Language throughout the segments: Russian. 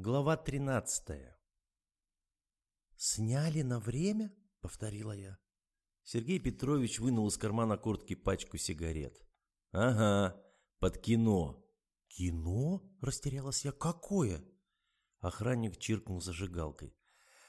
Глава 13 «Сняли на время?» — повторила я. Сергей Петрович вынул из кармана куртки пачку сигарет. «Ага, под кино». «Кино?» — растерялась я. «Какое?» Охранник чиркнул зажигалкой.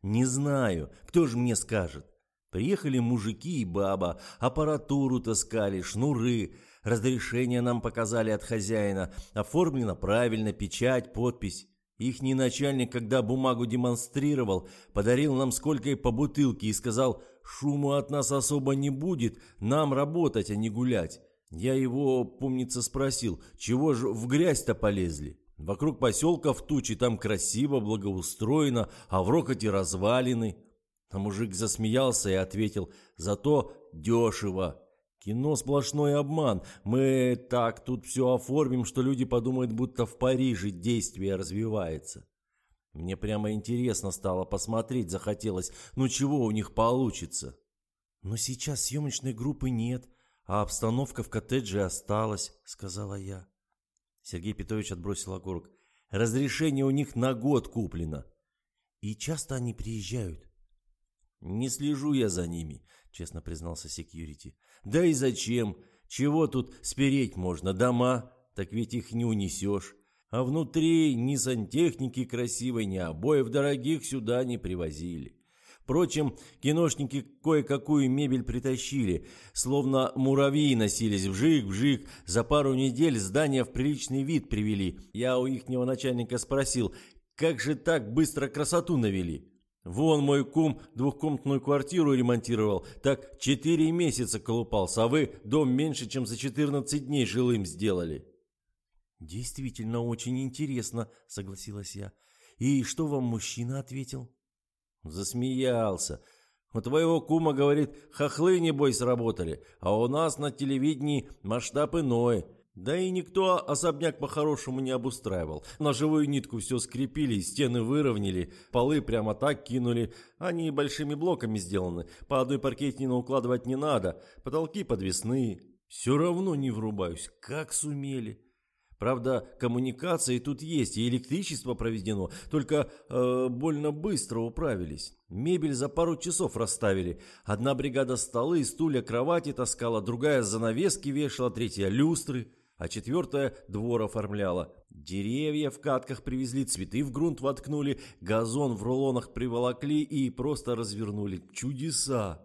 «Не знаю, кто же мне скажет? Приехали мужики и баба, аппаратуру таскали, шнуры, разрешение нам показали от хозяина, оформлено правильно, печать, подпись. Ихний начальник, когда бумагу демонстрировал, подарил нам сколько и по бутылке и сказал, шуму от нас особо не будет, нам работать, а не гулять. Я его, помнится, спросил, чего же в грязь-то полезли? Вокруг поселка в тучи, там красиво, благоустроено, а в рокоте развалины. А мужик засмеялся и ответил, зато дешево. Кино сплошной обман. Мы так тут все оформим, что люди подумают, будто в Париже действие развивается. Мне прямо интересно стало посмотреть, захотелось, ну чего у них получится. Но сейчас съемочной группы нет, а обстановка в коттедже осталась, сказала я. Сергей Петрович отбросил окурок. Разрешение у них на год куплено. И часто они приезжают. Не слежу я за ними, честно признался секьюрити. Да и зачем? Чего тут спереть можно? Дома? Так ведь их не унесешь. А внутри ни сантехники красивой, ни обоев дорогих сюда не привозили. Впрочем, киношники кое-какую мебель притащили, словно муравьи носились вжик-вжик. За пару недель здание в приличный вид привели. Я у ихнего начальника спросил, как же так быстро красоту навели? Вон мой кум двухкомнатную квартиру ремонтировал, так четыре месяца колупался, а вы дом меньше, чем за 14 дней жилым сделали. Действительно очень интересно, согласилась я. И что вам мужчина ответил? Засмеялся. У твоего кума, говорит, хохлы, небось, работали, а у нас на телевидении масштаб иной. Да и никто особняк по-хорошему не обустраивал. На живую нитку все скрепили, стены выровняли, полы прямо так кинули. Они большими блоками сделаны, по одной паркетине укладывать не надо, потолки подвесные. Все равно не врубаюсь, как сумели. Правда, коммуникации тут есть, и электричество проведено, только э, больно быстро управились. Мебель за пару часов расставили. Одна бригада столы, стулья, кровати таскала, другая занавески вешала, третья люстры а четвертая двор оформляла. Деревья в катках привезли, цветы в грунт воткнули, газон в рулонах приволокли и просто развернули. Чудеса!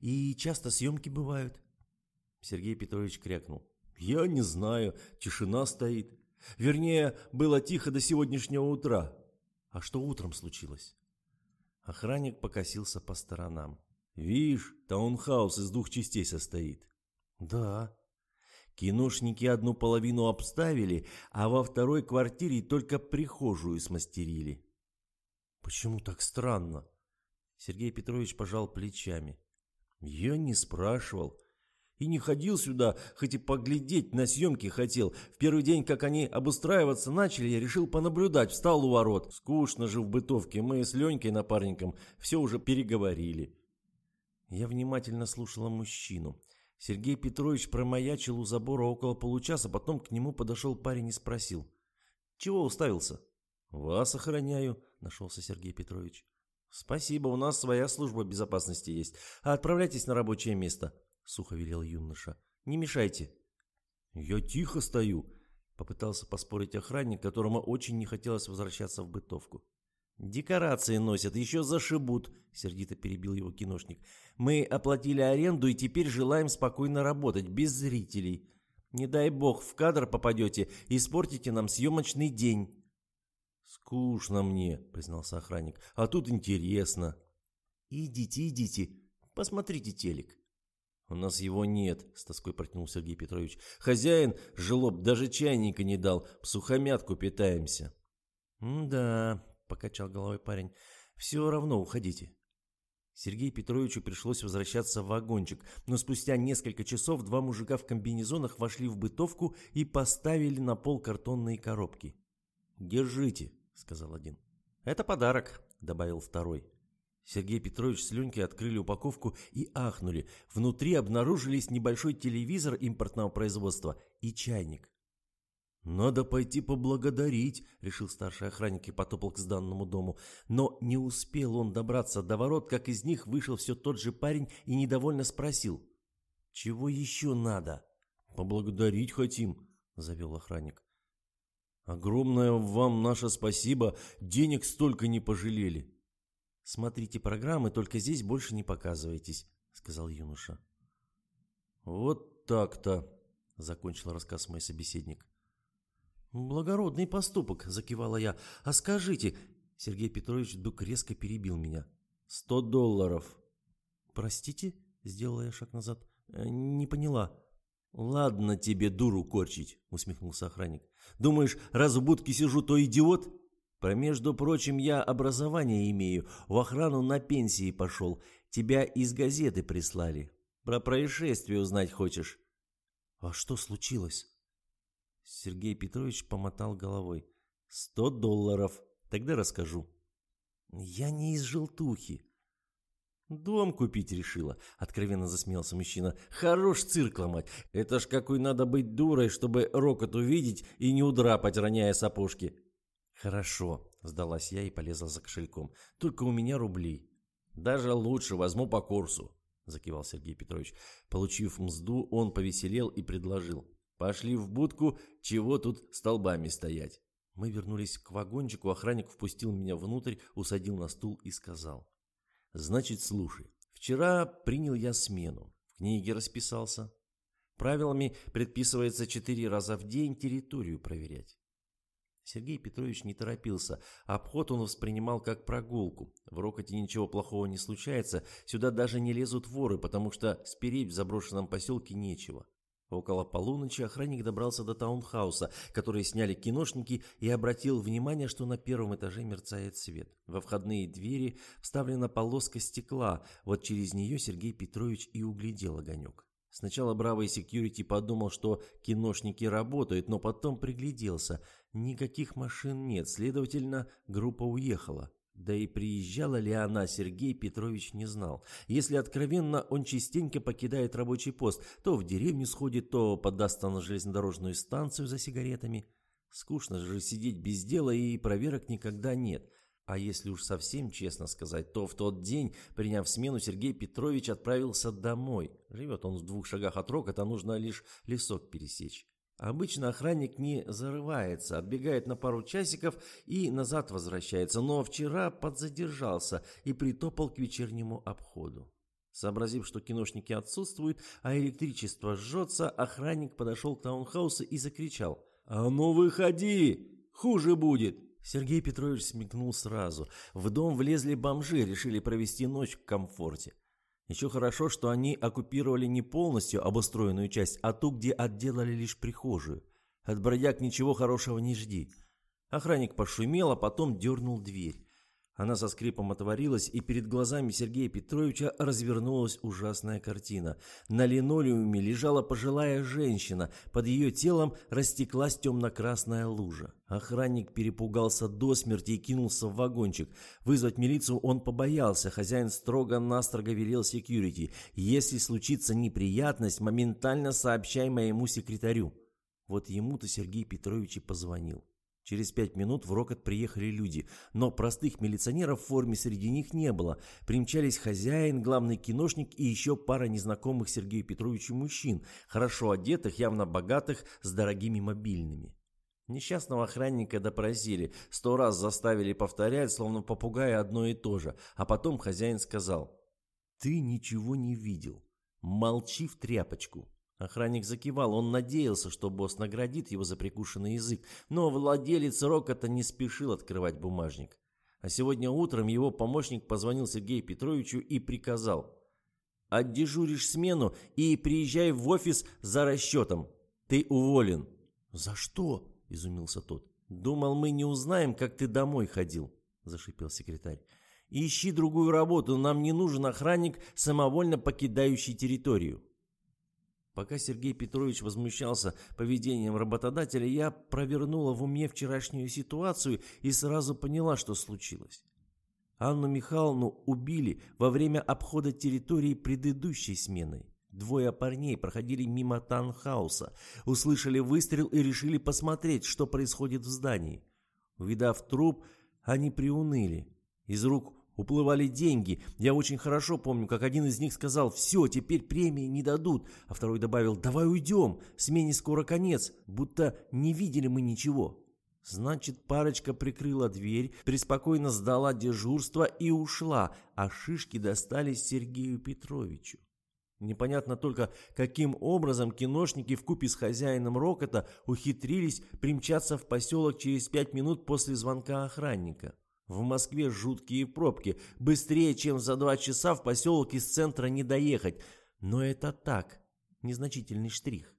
И часто съемки бывают? Сергей Петрович крякнул. Я не знаю, тишина стоит. Вернее, было тихо до сегодняшнего утра. А что утром случилось? Охранник покосился по сторонам. Вишь, таунхаус из двух частей состоит. Да, Киношники одну половину обставили, а во второй квартире только прихожую смастерили. Почему так странно? Сергей Петрович пожал плечами. Я не спрашивал. И не ходил сюда, хоть и поглядеть на съемки хотел. В первый день, как они обустраиваться начали, я решил понаблюдать, встал у ворот. Скучно же в бытовке, мы с Ленькой напарником все уже переговорили. Я внимательно слушала мужчину. Сергей Петрович промаячил у забора около получаса, потом к нему подошел парень и спросил. «Чего уставился?» «Вас охраняю», — нашелся Сергей Петрович. «Спасибо, у нас своя служба безопасности есть. А отправляйтесь на рабочее место», — сухо велел юноша. «Не мешайте». «Я тихо стою», — попытался поспорить охранник, которому очень не хотелось возвращаться в бытовку. «Декорации носят, еще зашибут», — сердито перебил его киношник. «Мы оплатили аренду и теперь желаем спокойно работать, без зрителей. Не дай бог в кадр попадете, испортите нам съемочный день». «Скучно мне», — признался охранник, — «а тут интересно». «Идите, идите, посмотрите телек». «У нас его нет», — с тоской протянул Сергей Петрович. «Хозяин, желоб, даже чайника не дал, сухомятку питаемся». «Да», — покачал головой парень. «Все равно уходите». Сергею Петровичу пришлось возвращаться в вагончик, но спустя несколько часов два мужика в комбинезонах вошли в бытовку и поставили на пол картонные коробки. «Держите», — сказал один. «Это подарок», — добавил второй. Сергей Петрович с Ленькой открыли упаковку и ахнули. Внутри обнаружились небольшой телевизор импортного производства и чайник. «Надо пойти поблагодарить», — решил старший охранник и потопал к сданному дому. Но не успел он добраться до ворот, как из них вышел все тот же парень и недовольно спросил. «Чего еще надо?» «Поблагодарить хотим», — завел охранник. «Огромное вам наше спасибо, денег столько не пожалели». «Смотрите программы, только здесь больше не показывайтесь», — сказал юноша. «Вот так-то», — закончил рассказ мой собеседник. «Благородный поступок», — закивала я. «А скажите...» Сергей Петрович вдруг резко перебил меня. «Сто долларов». «Простите?» — сделала я шаг назад. «Э, «Не поняла». «Ладно тебе дуру корчить», — усмехнулся охранник. «Думаешь, раз в будке сижу, то идиот?» «Про, между прочим, я образование имею, в охрану на пенсии пошел. Тебя из газеты прислали. Про происшествие узнать хочешь?» «А что случилось?» Сергей Петрович помотал головой. «Сто долларов. Тогда расскажу». «Я не из желтухи». «Дом купить решила», — откровенно засмеялся мужчина. «Хорош цирк ломать. Это ж какой надо быть дурой, чтобы рокот увидеть и не удрапать, роняя сапожки». «Хорошо», — сдалась я и полезла за кошельком. «Только у меня рублей». «Даже лучше, возьму по курсу», — закивал Сергей Петрович. Получив мзду, он повеселел и предложил. Пошли в будку, чего тут столбами стоять. Мы вернулись к вагончику, охранник впустил меня внутрь, усадил на стул и сказал. Значит, слушай, вчера принял я смену, в книге расписался. Правилами предписывается четыре раза в день территорию проверять. Сергей Петрович не торопился. Обход он воспринимал как прогулку. В Рокоте ничего плохого не случается. Сюда даже не лезут воры, потому что спереть в заброшенном поселке нечего. Около полуночи охранник добрался до таунхауса, который сняли киношники, и обратил внимание, что на первом этаже мерцает свет. Во входные двери вставлена полоска стекла, вот через нее Сергей Петрович и углядел огонек. Сначала бравый секьюрити подумал, что киношники работают, но потом пригляделся. Никаких машин нет, следовательно, группа уехала. Да и приезжала ли она, Сергей Петрович не знал. Если откровенно, он частенько покидает рабочий пост, то в деревню сходит, то подастся на железнодорожную станцию за сигаретами. Скучно же сидеть без дела и проверок никогда нет. А если уж совсем честно сказать, то в тот день, приняв смену, Сергей Петрович отправился домой. Живет он в двух шагах от Рокота, нужно лишь лесок пересечь. Обычно охранник не зарывается, отбегает на пару часиков и назад возвращается, но вчера подзадержался и притопал к вечернему обходу. Сообразив, что киношники отсутствуют, а электричество жжется, охранник подошел к таунхаусу и закричал «А ну выходи! Хуже будет!» Сергей Петрович смекнул сразу. В дом влезли бомжи, решили провести ночь в комфорте. Еще хорошо, что они оккупировали не полностью обустроенную часть, а ту, где отделали лишь прихожую. От бродяг ничего хорошего не жди. Охранник пошумел, а потом дернул дверь. Она со скрипом отворилась, и перед глазами Сергея Петровича развернулась ужасная картина. На линолеуме лежала пожилая женщина, под ее телом растеклась темно-красная лужа. Охранник перепугался до смерти и кинулся в вагончик. Вызвать милицию он побоялся, хозяин строго-настрого велел секьюрити. «Если случится неприятность, моментально сообщай моему секретарю». Вот ему-то Сергей Петрович и позвонил. Через пять минут в Рокот приехали люди, но простых милиционеров в форме среди них не было. Примчались хозяин, главный киношник и еще пара незнакомых Сергею Петровичу мужчин, хорошо одетых, явно богатых, с дорогими мобильными. Несчастного охранника допросили, сто раз заставили повторять, словно попугая одно и то же, а потом хозяин сказал «Ты ничего не видел, молчи в тряпочку». Охранник закивал, он надеялся, что босс наградит его за прикушенный язык, но владелец Рокота не спешил открывать бумажник. А сегодня утром его помощник позвонил Сергею Петровичу и приказал «Отдежуришь смену и приезжай в офис за расчетом. Ты уволен». «За что?» – изумился тот. «Думал, мы не узнаем, как ты домой ходил», – зашипел секретарь. «Ищи другую работу, нам не нужен охранник, самовольно покидающий территорию». Пока Сергей Петрович возмущался поведением работодателя, я провернула в уме вчерашнюю ситуацию и сразу поняла, что случилось. Анну Михайловну убили во время обхода территории предыдущей сменой. Двое парней проходили мимо таунхауса, услышали выстрел и решили посмотреть, что происходит в здании. Увидав труп, они приуныли. Из рук уплывали деньги. Я очень хорошо помню, как один из них сказал «Все, теперь премии не дадут», а второй добавил «Давай уйдем, смене скоро конец», будто не видели мы ничего. Значит, парочка прикрыла дверь, преспокойно сдала дежурство и ушла, а шишки достались Сергею Петровичу. Непонятно только, каким образом киношники в купе с хозяином Рокота ухитрились примчаться в поселок через пять минут после звонка охранника. В Москве жуткие пробки. Быстрее, чем за два часа в поселок из центра не доехать. Но это так, незначительный штрих.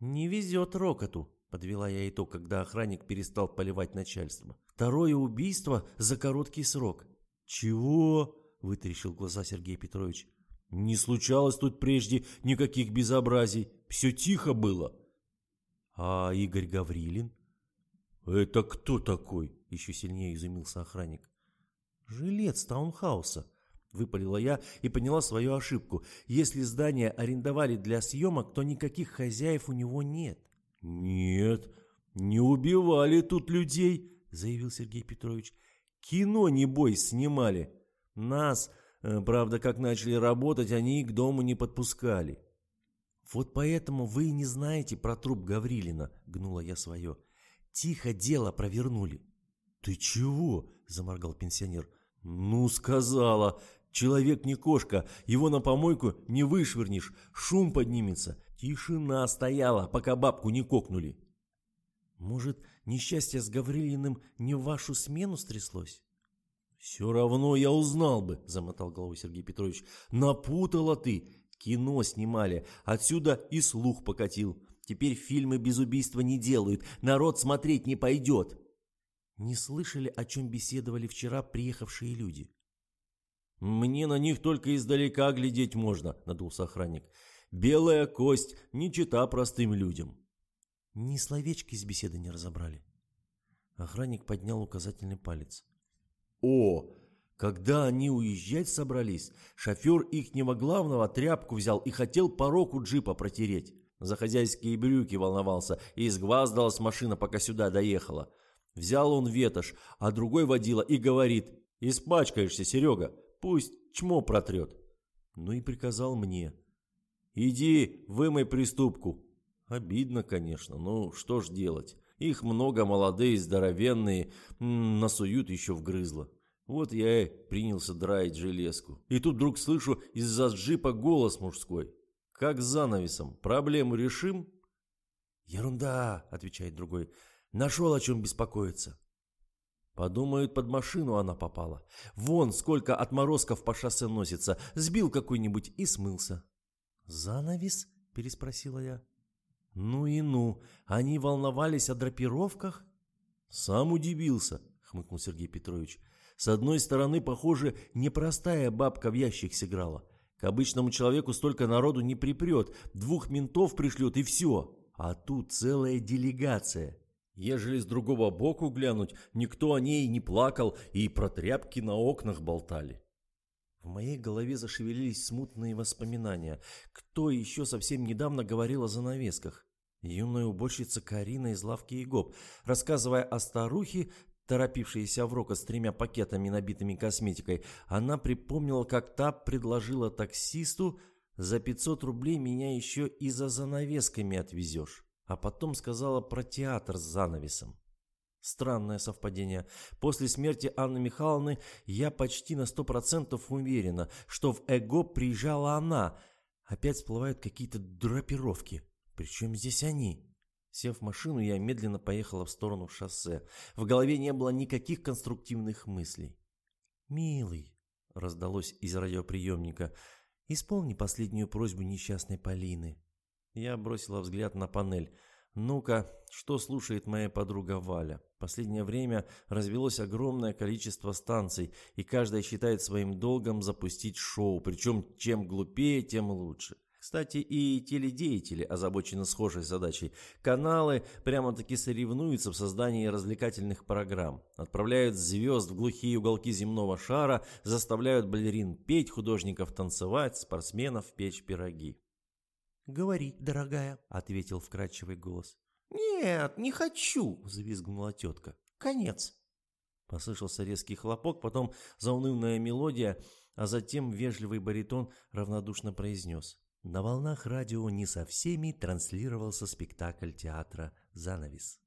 Не везет Рокоту, подвела я итог, когда охранник перестал поливать начальство. Второе убийство за короткий срок. Чего? Вытаращил глаза Сергей Петрович. Не случалось тут прежде никаких безобразий. Все тихо было. А Игорь Гаврилин? Это кто такой? Еще сильнее изумился охранник. Жилец таунхауса. Выпалила я и поняла свою ошибку. Если здание арендовали для съемок, то никаких хозяев у него нет. «Нет, не убивали тут людей», — заявил Сергей Петрович. «Кино, небось, снимали. Нас Э, правда, как начали работать, они к дому не подпускали. «Вот поэтому вы не знаете про труп Гаврилина», — гнула я свое. «Тихо дело провернули». «Ты чего?» — заморгал пенсионер. «Ну, сказала. Человек не кошка. Его на помойку не вышвырнешь. Шум поднимется. Тишина стояла, пока бабку не кокнули». «Может, несчастье с Гаврилиным не в вашу смену стряслось?» «Все равно я узнал бы», — замотал головой Сергей Петрович. «Напутала ты. Кино снимали. Отсюда и слух покатил. Теперь фильмы без убийства не делают. Народ смотреть не пойдет». Не слышали, о чем беседовали вчера приехавшие люди? «Мне на них только издалека глядеть можно», — надулся охранник. «Белая кость, не чита простым людям». Ни словечки из беседы не разобрали. Охранник поднял указательный палец. О, когда они уезжать собрались, шофер ихнего главного тряпку взял и хотел порог у джипа протереть. За хозяйские брюки волновался, и изгваздалась машина, пока сюда доехала. Взял он ветошь, а другой водила и говорит, «Испачкаешься, Серега, пусть чмо протрет». Ну и приказал мне, «Иди, вымой приступку». Обидно, конечно, ну что ж делать. Их много молодые, здоровенные, насуют еще в грызло. Вот я и принялся драить железку. И тут вдруг слышу из-за джипа голос мужской. Как с занавесом. Проблему решим? Ерунда, отвечает другой. Нашел о чем беспокоиться. Подумают, под машину она попала. Вон сколько отморозков по шоссе носится. Сбил какой-нибудь и смылся. «Занавес?» – переспросила я. «Ну и ну, они волновались о драпировках?» «Сам удивился», — хмыкнул Сергей Петрович. «С одной стороны, похоже, непростая бабка в ящик сыграла. К обычному человеку столько народу не припрет, двух ментов пришлет и все. А тут целая делегация. Ежели с другого боку глянуть, никто о ней не плакал и про тряпки на окнах болтали». В моей голове зашевелились смутные воспоминания. Кто еще совсем недавно говорил о занавесках? Юная уборщица Карина из лавки Егоп, рассказывая о старухе, торопившейся в рока с тремя пакетами, набитыми косметикой, она припомнила, как та предложила таксисту «За 500 рублей меня еще и за занавесками отвезешь», а потом сказала про театр с занавесом. Странное совпадение. После смерти Анны Михайловны я почти на сто процентов уверена, что в ЭГО приезжала она. Опять всплывают какие-то драпировки. Причем здесь они? Сев в машину, я медленно поехала в сторону шоссе. В голове не было никаких конструктивных мыслей. «Милый», — раздалось из радиоприемника, — «исполни последнюю просьбу несчастной Полины». Я бросила взгляд на панель. Ну-ка, что слушает моя подруга Валя? Последнее время развелось огромное количество станций, и каждая считает своим долгом запустить шоу, причем чем глупее, тем лучше. Кстати, и теледеятели озабочены схожей задачей. Каналы прямо-таки соревнуются в создании развлекательных программ. Отправляют звезд в глухие уголки земного шара, заставляют балерин петь, художников танцевать, спортсменов печь пироги. «Говори, дорогая», — ответил вкрадчивый голос. «Нет, не хочу», — взвизгнула тетка. «Конец». Послышался резкий хлопок, потом заунывная мелодия, а затем вежливый баритон равнодушно произнес. На волнах радио не со всеми транслировался спектакль театра «Занавес».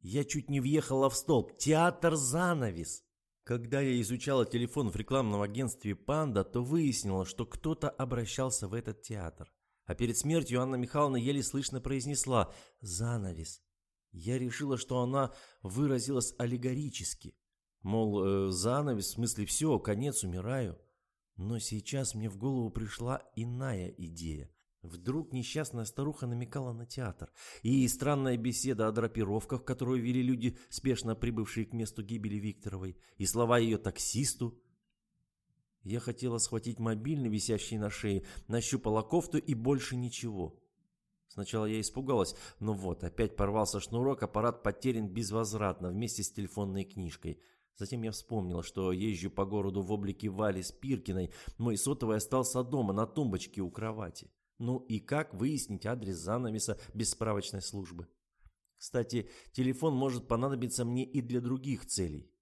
Я чуть не въехала в столб. Театр «Занавес». Когда я изучала телефон в рекламном агентстве «Панда», то выяснила, что кто-то обращался в этот театр. А перед смертью Анна Михайловна еле слышно произнесла «занавес». Я решила, что она выразилась аллегорически. Мол, э, занавес, в смысле все, конец, умираю. Но сейчас мне в голову пришла иная идея. Вдруг несчастная старуха намекала на театр. И странная беседа о драпировках, которую вели люди, спешно прибывшие к месту гибели Викторовой, и слова ее таксисту. Я хотела схватить мобильный, висящий на шее, нащупала кофту и больше ничего. Сначала я испугалась, но вот, опять порвался шнурок, аппарат потерян безвозвратно вместе с телефонной книжкой. Затем я вспомнила, что езжу по городу в облике Вали Спиркиной. Мой сотовый остался дома на тумбочке у кровати. Ну и как выяснить адрес занавеса без справочной службы? Кстати, телефон может понадобиться мне и для других целей.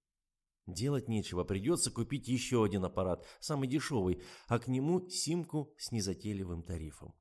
Делать нечего, придется купить еще один аппарат, самый дешевый, а к нему симку с незатейливым тарифом.